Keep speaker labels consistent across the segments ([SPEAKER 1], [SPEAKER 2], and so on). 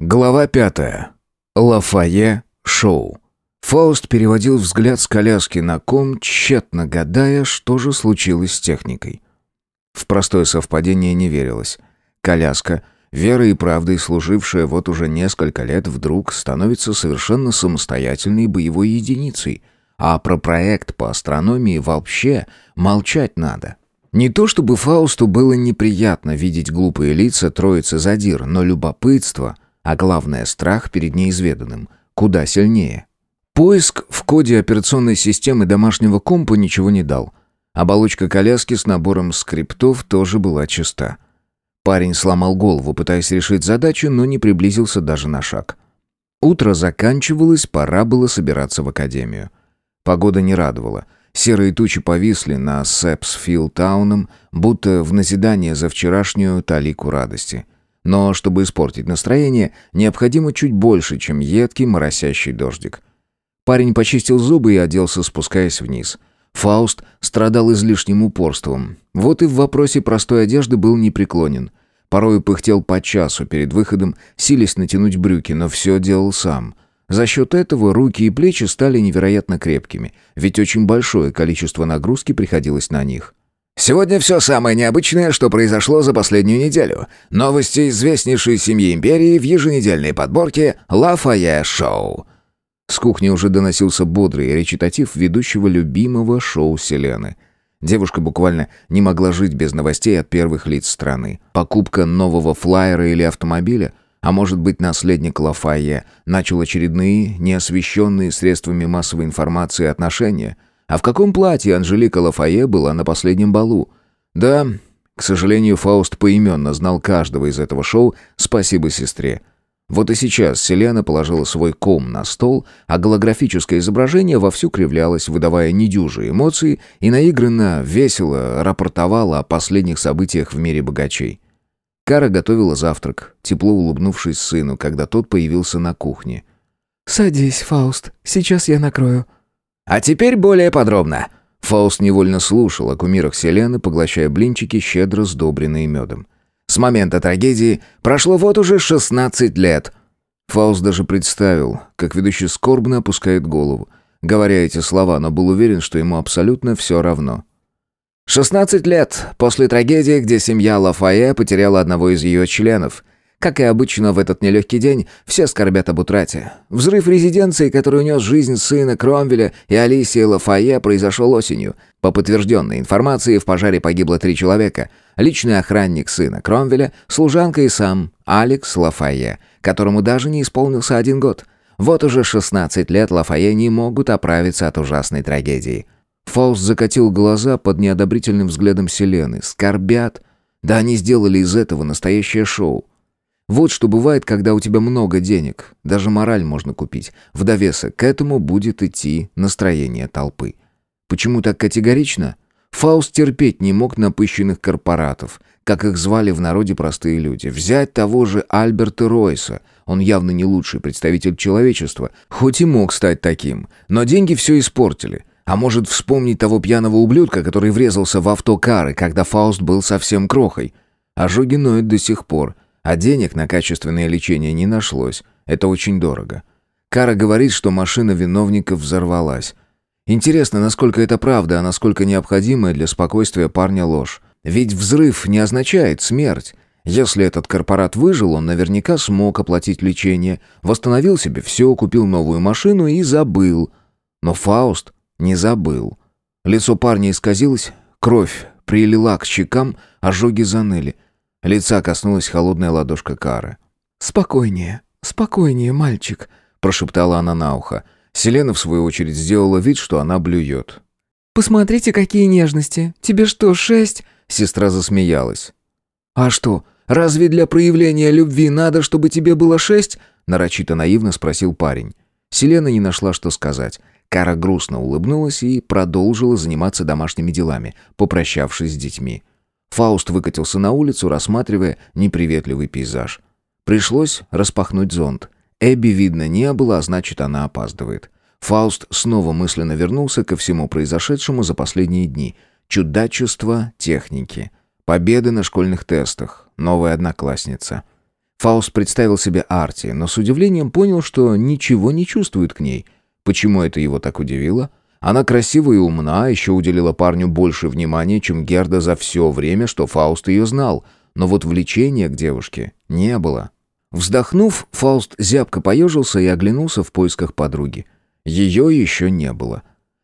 [SPEAKER 1] Глава пятая. Лафае шоу. Фауст переводил взгляд с коляски на ком, тщетно гадая, что же случилось с техникой. В простое совпадение не верилось. Коляска, верой и правдой служившая вот уже несколько лет, вдруг становится совершенно самостоятельной боевой единицей, а про проект по астрономии вообще молчать надо. Не то чтобы Фаусту было неприятно видеть глупые лица троицы задир, но любопытство — а главное страх перед неизведанным, куда сильнее. Поиск в коде операционной системы домашнего компа ничего не дал. Оболочка коляски с набором скриптов тоже была чиста. Парень сломал голову, пытаясь решить задачу, но не приблизился даже на шаг. Утро заканчивалось, пора было собираться в академию. Погода не радовала. Серые тучи повисли на Сепсфилд-тауном, будто в назидание за вчерашнюю талику радости — но чтобы испортить настроение, необходимо чуть больше, чем едкий моросящий дождик. Парень почистил зубы и оделся, спускаясь вниз. Фауст страдал излишним упорством. Вот и в вопросе простой одежды был непреклонен. Порой пыхтел по часу перед выходом, силясь натянуть брюки, но все делал сам. За счет этого руки и плечи стали невероятно крепкими, ведь очень большое количество нагрузки приходилось на них. Сегодня все самое необычное, что произошло за последнюю неделю. Новости известнейшей семьи империи в еженедельной подборке «Лафае Шоу». С кухни уже доносился бодрый речитатив ведущего любимого шоу Селены. Девушка буквально не могла жить без новостей от первых лиц страны. Покупка нового флайера или автомобиля, а может быть наследник Лафае, начал очередные, неосвещенные средствами массовой информации отношения – а в каком платье Анжелика Лафае была на последнем балу? Да, к сожалению, Фауст поименно знал каждого из этого шоу «Спасибо сестре». Вот и сейчас Селена положила свой ком на стол, а голографическое изображение вовсю кривлялось, выдавая недюжие эмоции и наигранно, весело рапортовала о последних событиях в мире богачей. Кара готовила завтрак, тепло улыбнувшись сыну, когда тот появился на кухне.
[SPEAKER 2] «Садись, Фауст, сейчас я накрою»,
[SPEAKER 1] а теперь более подробно. Фауст невольно слушал о кумирах Селены, поглощая блинчики, щедро сдобренные медом. С момента трагедии прошло вот уже 16 лет. Фауст даже представил, как ведущий скорбно опускает голову, говоря эти слова, но был уверен, что ему абсолютно все равно. 16 лет после трагедии, где семья Лафае потеряла одного из ее членов – как и обычно в этот нелегкий день, все скорбят об утрате. Взрыв резиденции, который унес жизнь сына Кромвеля и Алисии Лафае, произошел осенью. По подтвержденной информации, в пожаре погибло три человека. Личный охранник сына Кромвеля, служанка и сам Алекс Лафае, которому даже не исполнился один год. Вот уже 16 лет Лафае не могут оправиться от ужасной трагедии. Фауст закатил глаза под неодобрительным взглядом Селены. «Скорбят? Да они сделали из этого настоящее шоу. Вот что бывает, когда у тебя много денег. Даже мораль можно купить. В довесок к этому будет идти настроение толпы. Почему так категорично? Фауст терпеть не мог напыщенных корпоратов, как их звали в народе простые люди. Взять того же Альберта Ройса. Он явно не лучший представитель человечества, хоть и мог стать таким. Но деньги все испортили. А может вспомнить того пьяного ублюдка, который врезался в автокары, когда Фауст был совсем крохой. Ожоги ноют до сих пор – а денег на качественное лечение не нашлось. Это очень дорого. Кара говорит, что машина виновника взорвалась. Интересно, насколько это правда, а насколько необходимая для спокойствия парня ложь. Ведь взрыв не означает смерть. Если этот корпорат выжил, он наверняка смог оплатить лечение, восстановил себе все, купил новую машину и забыл. Но Фауст не забыл. Лицо парня исказилось, кровь прилила к щекам, ожоги заныли – Лица коснулась холодная ладошка Кары.
[SPEAKER 2] «Спокойнее, спокойнее, мальчик», — прошептала она на ухо.
[SPEAKER 1] Селена, в свою очередь, сделала вид, что она блюет.
[SPEAKER 2] «Посмотрите, какие нежности! Тебе что, шесть?»
[SPEAKER 1] Сестра засмеялась.
[SPEAKER 2] «А что, разве для проявления любви надо, чтобы тебе было шесть?»
[SPEAKER 1] Нарочито наивно спросил парень. Селена не нашла, что сказать. Кара грустно улыбнулась и продолжила заниматься домашними делами, попрощавшись с детьми. Фауст выкатился на улицу, рассматривая неприветливый пейзаж. Пришлось распахнуть зонт. Эбби видно не было, а значит, она опаздывает. Фауст снова мысленно вернулся ко всему произошедшему за последние дни. Чудачество техники. Победы на школьных тестах. Новая одноклассница. Фауст представил себе Арти, но с удивлением понял, что ничего не чувствует к ней. Почему это его так удивило? Она красива и умна, еще уделила парню больше внимания, чем Герда за все время, что Фауст ее знал, но вот влечения к девушке не было. Вздохнув, Фауст зябко поежился и оглянулся в поисках подруги. Ее еще не было.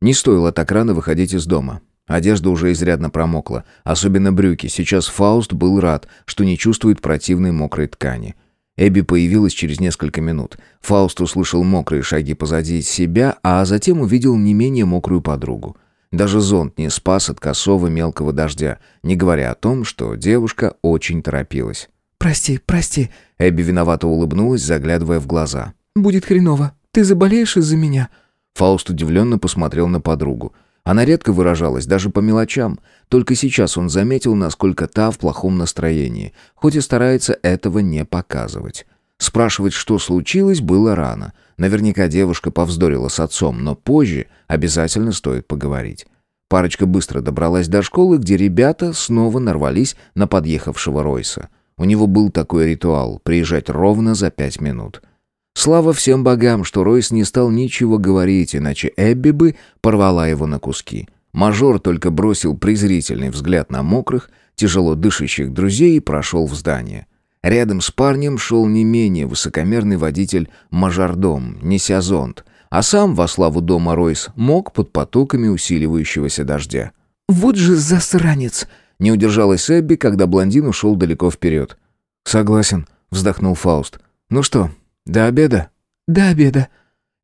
[SPEAKER 1] Не стоило так рано выходить из дома. Одежда уже изрядно промокла, особенно брюки. Сейчас Фауст был рад, что не чувствует противной мокрой ткани. Эбби появилась через несколько минут. Фауст услышал мокрые шаги позади себя, а затем увидел не менее мокрую подругу. Даже зонт не спас от косого мелкого дождя, не говоря о том, что девушка очень торопилась.
[SPEAKER 2] «Прости, прости», —
[SPEAKER 1] Эбби виновато улыбнулась, заглядывая в глаза.
[SPEAKER 2] «Будет хреново. Ты заболеешь из-за меня?»
[SPEAKER 1] Фауст удивленно посмотрел на подругу. Она редко выражалась, даже по мелочам. Только сейчас он заметил, насколько та в плохом настроении, хоть и старается этого не показывать. Спрашивать, что случилось, было рано. Наверняка девушка повздорила с отцом, но позже обязательно стоит поговорить. Парочка быстро добралась до школы, где ребята снова нарвались на подъехавшего Ройса. У него был такой ритуал — приезжать ровно за пять минут — Слава всем богам, что Ройс не стал ничего говорить, иначе Эбби бы порвала его на куски. Мажор только бросил презрительный взгляд на мокрых, тяжело дышащих друзей и прошел в здание. Рядом с парнем шел не менее высокомерный водитель мажордом, неся зонт, а сам, во славу дома Ройс, мог под потоками усиливающегося дождя.
[SPEAKER 2] «Вот же засранец!»
[SPEAKER 1] — не удержалась Эбби, когда блондин ушел далеко вперед.
[SPEAKER 2] «Согласен», — вздохнул Фауст. «Ну что, «До обеда?»
[SPEAKER 1] «До обеда».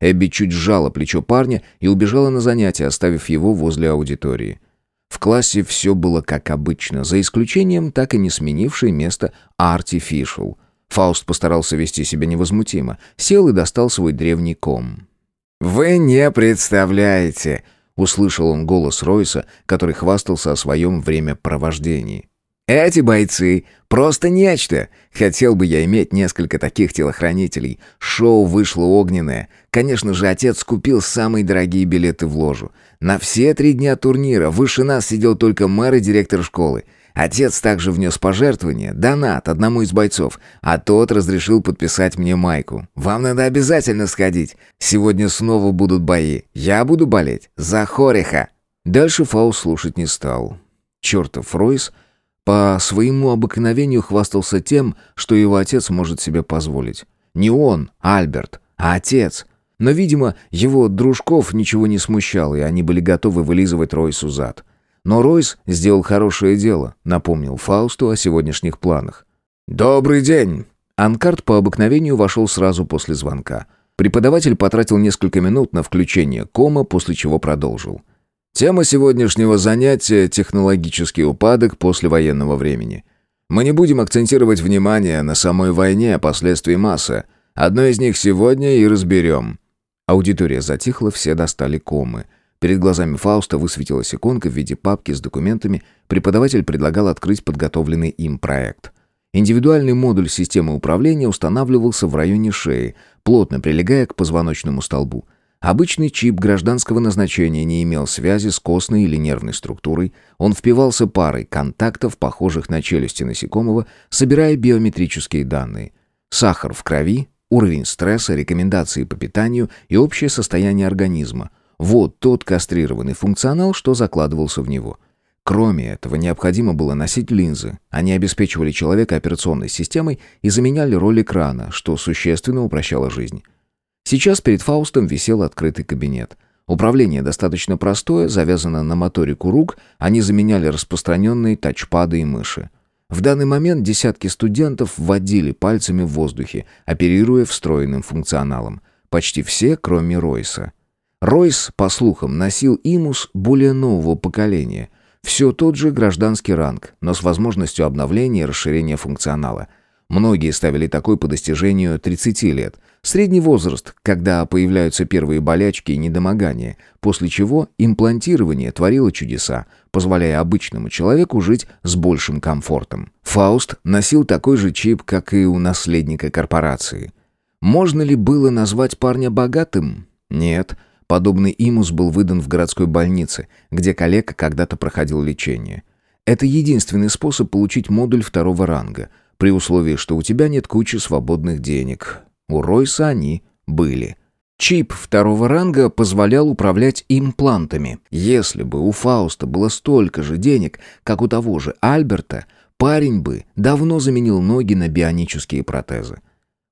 [SPEAKER 1] Эбби чуть сжала плечо парня и убежала на занятия, оставив его возле аудитории. В классе все было как обычно, за исключением так и не сменившей место Artificial. Фауст постарался вести себя невозмутимо, сел и достал свой древний ком. «Вы не представляете!» — услышал он голос Ройса, который хвастался о своем времяпровождении. Эти бойцы просто нечто. Хотел бы я иметь несколько таких телохранителей. Шоу вышло огненное. Конечно же, отец купил самые дорогие билеты в ложу. На все три дня турнира выше нас сидел только мэр и директор школы. Отец также внес пожертвование, донат одному из бойцов, а тот разрешил подписать мне майку. Вам надо обязательно сходить. Сегодня снова будут бои. Я буду болеть за Хориха. Дальше Фау слушать не стал. Чертов Ройс по своему обыкновению хвастался тем, что его отец может себе позволить. Не он, Альберт, а отец. Но, видимо, его дружков ничего не смущало, и они были готовы вылизывать Ройсу зад. Но Ройс сделал хорошее дело, напомнил Фаусту о сегодняшних планах. «Добрый день!» Анкарт по обыкновению вошел сразу после звонка. Преподаватель потратил несколько минут на включение кома, после чего продолжил. Тема сегодняшнего занятия – технологический упадок после военного времени. Мы не будем акцентировать внимание на самой войне, а последствий массы. Одно из них сегодня и разберем. Аудитория затихла, все достали комы. Перед глазами Фауста высветилась иконка в виде папки с документами. Преподаватель предлагал открыть подготовленный им проект. Индивидуальный модуль системы управления устанавливался в районе шеи, плотно прилегая к позвоночному столбу. Обычный чип гражданского назначения не имел связи с костной или нервной структурой, он впивался парой контактов, похожих на челюсти насекомого, собирая биометрические данные. Сахар в крови, уровень стресса, рекомендации по питанию и общее состояние организма. Вот тот кастрированный функционал, что закладывался в него. Кроме этого, необходимо было носить линзы. Они обеспечивали человека операционной системой и заменяли роль экрана, что существенно упрощало жизнь. Сейчас перед Фаустом висел открытый кабинет. Управление достаточно простое, завязано на моторику рук, они заменяли распространенные тачпады и мыши. В данный момент десятки студентов вводили пальцами в воздухе, оперируя встроенным функционалом. Почти все, кроме Ройса. Ройс, по слухам, носил имус более нового поколения. Все тот же гражданский ранг, но с возможностью обновления и расширения функционала. Многие ставили такой по достижению 30 лет – Средний возраст, когда появляются первые болячки и недомогания, после чего имплантирование творило чудеса, позволяя обычному человеку жить с большим комфортом. Фауст носил такой же чип, как и у наследника корпорации. Можно ли было назвать парня богатым? Нет. Подобный имус был выдан в городской больнице, где коллега когда-то проходил лечение. Это единственный способ получить модуль второго ранга – при условии, что у тебя нет кучи свободных денег. У Ройса они были. Чип второго ранга позволял управлять имплантами. Если бы у Фауста было столько же денег, как у того же Альберта, парень бы давно заменил ноги на бионические протезы.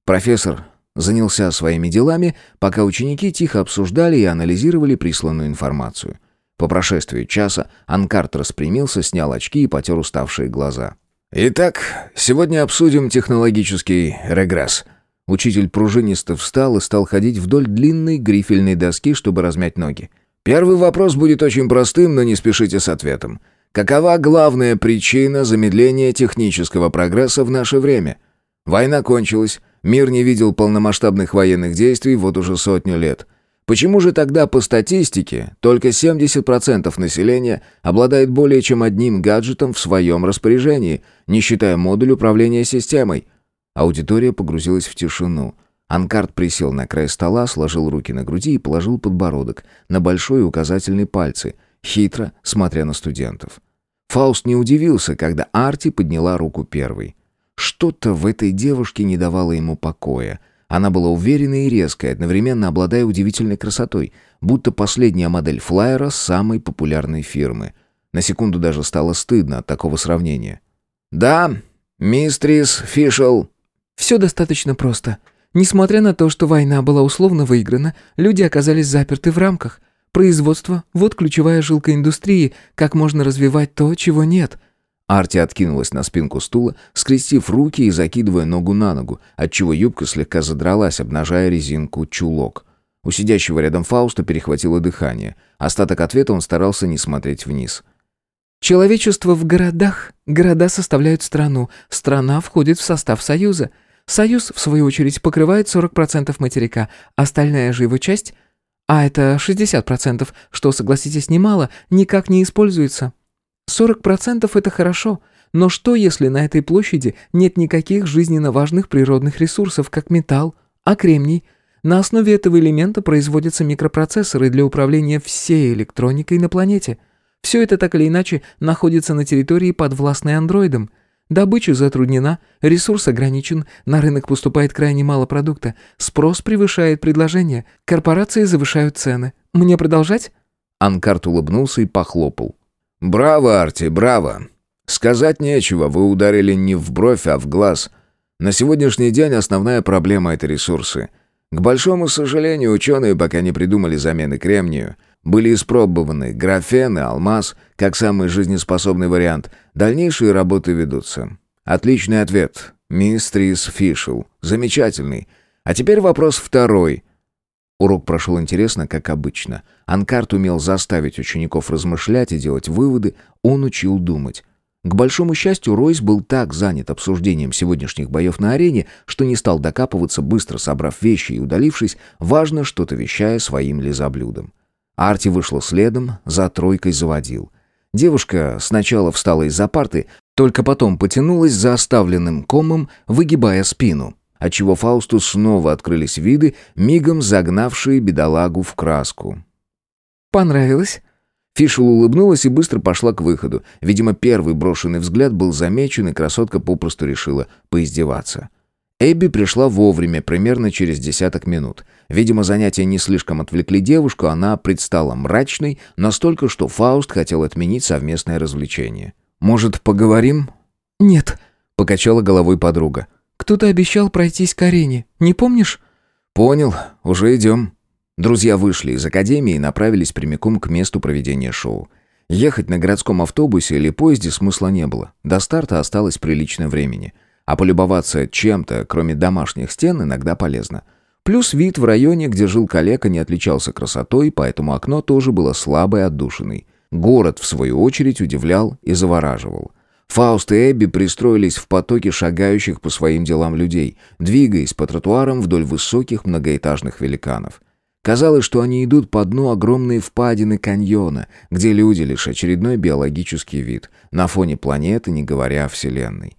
[SPEAKER 1] Профессор занялся своими делами, пока ученики тихо обсуждали и анализировали присланную информацию. По прошествии часа Анкарт распрямился, снял очки и потер уставшие глаза. «Итак, сегодня обсудим технологический регресс». Учитель пружинисто встал и стал ходить вдоль длинной грифельной доски, чтобы размять ноги. Первый вопрос будет очень простым, но не спешите с ответом. Какова главная причина замедления технического прогресса в наше время? Война кончилась, мир не видел полномасштабных военных действий вот уже сотню лет. Почему же тогда по статистике только 70% населения обладает более чем одним гаджетом в своем распоряжении, не считая модуль управления системой? Аудитория погрузилась в тишину. Анкарт присел на край стола, сложил руки на груди и положил подбородок на большой указательный пальцы, хитро смотря на студентов. Фауст не удивился, когда Арти подняла руку первой. Что-то в этой девушке не давало ему покоя. Она была уверенной и резкой, одновременно обладая удивительной красотой, будто последняя модель флайера самой популярной фирмы. На секунду даже стало стыдно от такого сравнения. «Да, мистрис Фишел»,
[SPEAKER 3] все достаточно просто. Несмотря на то, что война была условно выиграна, люди оказались заперты в рамках. Производство – вот ключевая жилка индустрии, как можно развивать то, чего нет.
[SPEAKER 1] Арти откинулась на спинку стула, скрестив руки и закидывая ногу на ногу, отчего юбка слегка задралась, обнажая резинку чулок. У сидящего рядом Фауста перехватило дыхание. Остаток ответа он старался не смотреть вниз.
[SPEAKER 3] «Человечество в городах. Города составляют страну. Страна входит в состав Союза. Союз, в свою очередь, покрывает 40% материка, остальная же его часть, а это 60%, что, согласитесь, немало, никак не используется. 40% это хорошо, но что, если на этой площади нет никаких жизненно важных природных ресурсов, как металл, а кремний? На основе этого элемента производятся микропроцессоры для управления всей электроникой на планете. Все это так или иначе находится на территории, подвластной андроидам – Добыча затруднена, ресурс ограничен, на рынок поступает крайне мало продукта, спрос превышает предложение, корпорации завышают цены. Мне продолжать?»
[SPEAKER 1] Анкарт улыбнулся и похлопал. «Браво, Арти, браво! Сказать нечего, вы ударили не в бровь, а в глаз. На сегодняшний день основная проблема — это ресурсы. К большому сожалению, ученые пока не придумали замены кремнию — были испробованы графен и алмаз, как самый жизнеспособный вариант. Дальнейшие работы ведутся. Отличный ответ. Мистрис Фишел. Замечательный. А теперь вопрос второй. Урок прошел интересно, как обычно. Анкарт умел заставить учеников размышлять и делать выводы, он учил думать. К большому счастью, Ройс был так занят обсуждением сегодняшних боев на арене, что не стал докапываться, быстро собрав вещи и удалившись, важно что-то вещая своим лизоблюдом. Арти вышла следом, за тройкой заводил. Девушка сначала встала из-за парты, только потом потянулась за оставленным комом, выгибая спину, отчего Фаусту снова открылись виды, мигом загнавшие бедолагу в краску.
[SPEAKER 3] «Понравилось?»
[SPEAKER 1] Фишел улыбнулась и быстро пошла к выходу. Видимо, первый брошенный взгляд был замечен, и красотка попросту решила поиздеваться. Эбби пришла вовремя, примерно через десяток минут. Видимо, занятия не слишком отвлекли девушку, она предстала мрачной, настолько, что Фауст хотел отменить совместное развлечение. «Может, поговорим?»
[SPEAKER 3] «Нет», —
[SPEAKER 1] покачала головой подруга.
[SPEAKER 3] «Кто-то обещал пройтись к арене, не помнишь?»
[SPEAKER 1] «Понял, уже идем». Друзья вышли из академии и направились прямиком к месту проведения шоу. Ехать на городском автобусе или поезде смысла не было. До старта осталось прилично времени — а полюбоваться чем-то, кроме домашних стен, иногда полезно. Плюс вид в районе, где жил калека, не отличался красотой, поэтому окно тоже было слабой отдушиной. Город, в свою очередь, удивлял и завораживал. Фауст и Эбби пристроились в потоке шагающих по своим делам людей, двигаясь по тротуарам вдоль высоких многоэтажных великанов. Казалось, что они идут по дну огромной впадины каньона, где люди лишь очередной биологический вид, на фоне планеты, не говоря о Вселенной.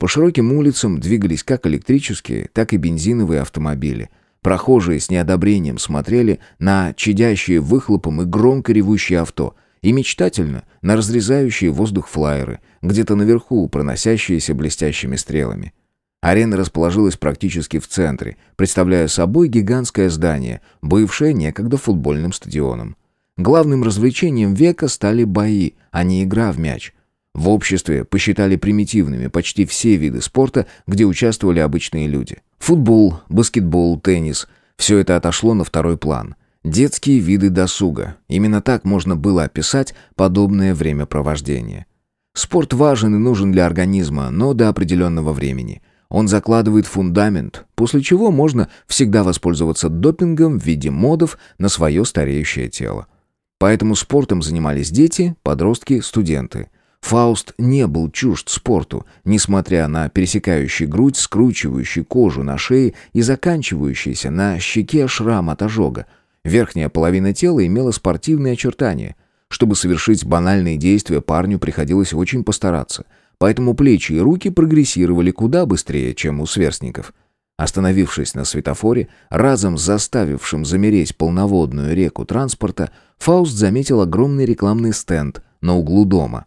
[SPEAKER 1] По широким улицам двигались как электрические, так и бензиновые автомобили. Прохожие с неодобрением смотрели на чадящие выхлопом и громко ревущие авто. И мечтательно на разрезающие воздух флайеры, где-то наверху проносящиеся блестящими стрелами. Арена расположилась практически в центре, представляя собой гигантское здание, бывшее некогда футбольным стадионом. Главным развлечением века стали бои, а не игра в мяч. В обществе посчитали примитивными почти все виды спорта, где участвовали обычные люди. Футбол, баскетбол, теннис – все это отошло на второй план. Детские виды досуга. Именно так можно было описать подобное времяпровождение. Спорт важен и нужен для организма, но до определенного времени – он закладывает фундамент, после чего можно всегда воспользоваться допингом в виде модов на свое стареющее тело. Поэтому спортом занимались дети, подростки, студенты. Фауст не был чужд спорту, несмотря на пересекающий грудь, скручивающий кожу на шее и заканчивающийся на щеке шрам от ожога. Верхняя половина тела имела спортивные очертания. Чтобы совершить банальные действия, парню приходилось очень постараться – поэтому плечи и руки прогрессировали куда быстрее, чем у сверстников. Остановившись на светофоре, разом заставившим замереть полноводную реку транспорта, Фауст заметил огромный рекламный стенд на углу дома.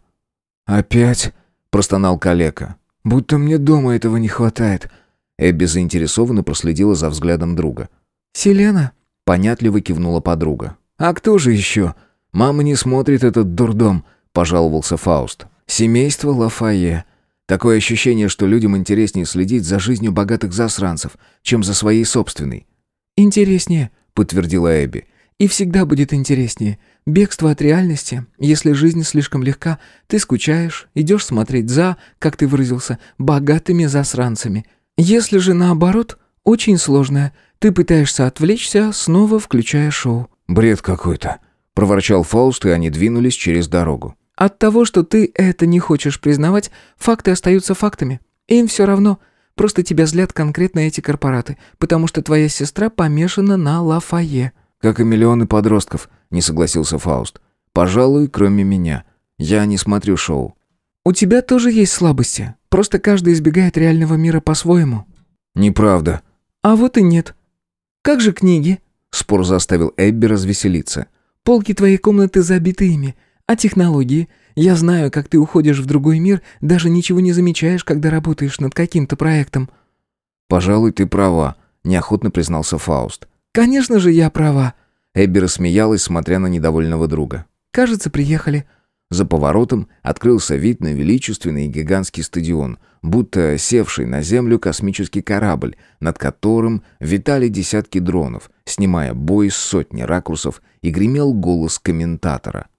[SPEAKER 2] «Опять?» – простонал калека. «Будто мне дома этого не хватает».
[SPEAKER 1] Эбби заинтересованно проследила за взглядом друга.
[SPEAKER 3] «Селена?»
[SPEAKER 1] – понятливо кивнула подруга.
[SPEAKER 2] «А кто же еще? Мама не смотрит этот дурдом», – пожаловался Фауст. Семейство Лафае. Такое ощущение, что людям интереснее следить за жизнью богатых засранцев, чем за своей собственной.
[SPEAKER 3] «Интереснее», — подтвердила Эбби. «И всегда будет интереснее. Бегство от реальности. Если жизнь слишком легка, ты скучаешь, идешь смотреть за, как ты выразился, богатыми засранцами. Если же наоборот, очень сложное. Ты пытаешься отвлечься, снова включая шоу».
[SPEAKER 1] «Бред какой-то», — проворчал Фауст, и они двинулись через дорогу.
[SPEAKER 3] От того, что ты это не хочешь признавать, факты остаются фактами. Им все равно. Просто тебя злят конкретно эти корпораты, потому что твоя сестра помешана на Лафае».
[SPEAKER 1] «Как и миллионы подростков», — не согласился Фауст. «Пожалуй, кроме меня. Я не смотрю шоу».
[SPEAKER 3] «У тебя тоже есть слабости. Просто каждый избегает реального мира по-своему».
[SPEAKER 1] «Неправда».
[SPEAKER 3] «А вот и нет. Как же книги?»
[SPEAKER 1] Спор заставил Эбби развеселиться.
[SPEAKER 3] «Полки твоей комнаты забиты ими. А технологии? Я знаю, как ты уходишь в другой мир, даже ничего не замечаешь, когда работаешь над каким-то проектом».
[SPEAKER 1] «Пожалуй, ты права», — неохотно признался Фауст.
[SPEAKER 3] «Конечно же, я права».
[SPEAKER 1] Эбби рассмеялась, смотря на недовольного друга.
[SPEAKER 3] «Кажется, приехали».
[SPEAKER 1] За поворотом открылся вид на величественный и гигантский стадион, будто севший на землю космический корабль, над которым витали десятки дронов, снимая бой с сотни ракурсов, и гремел голос комментатора —